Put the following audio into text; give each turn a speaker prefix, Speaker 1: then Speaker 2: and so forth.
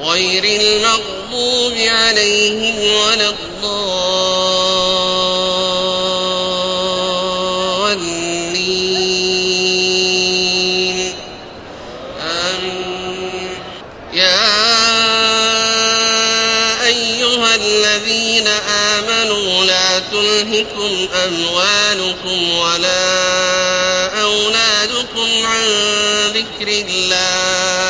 Speaker 1: غير المغضوب عليهم ولا الضالين. يا أيها الذين آمنوا لا تلهكم أموالكم ولا أولادكم عن ذكر الله.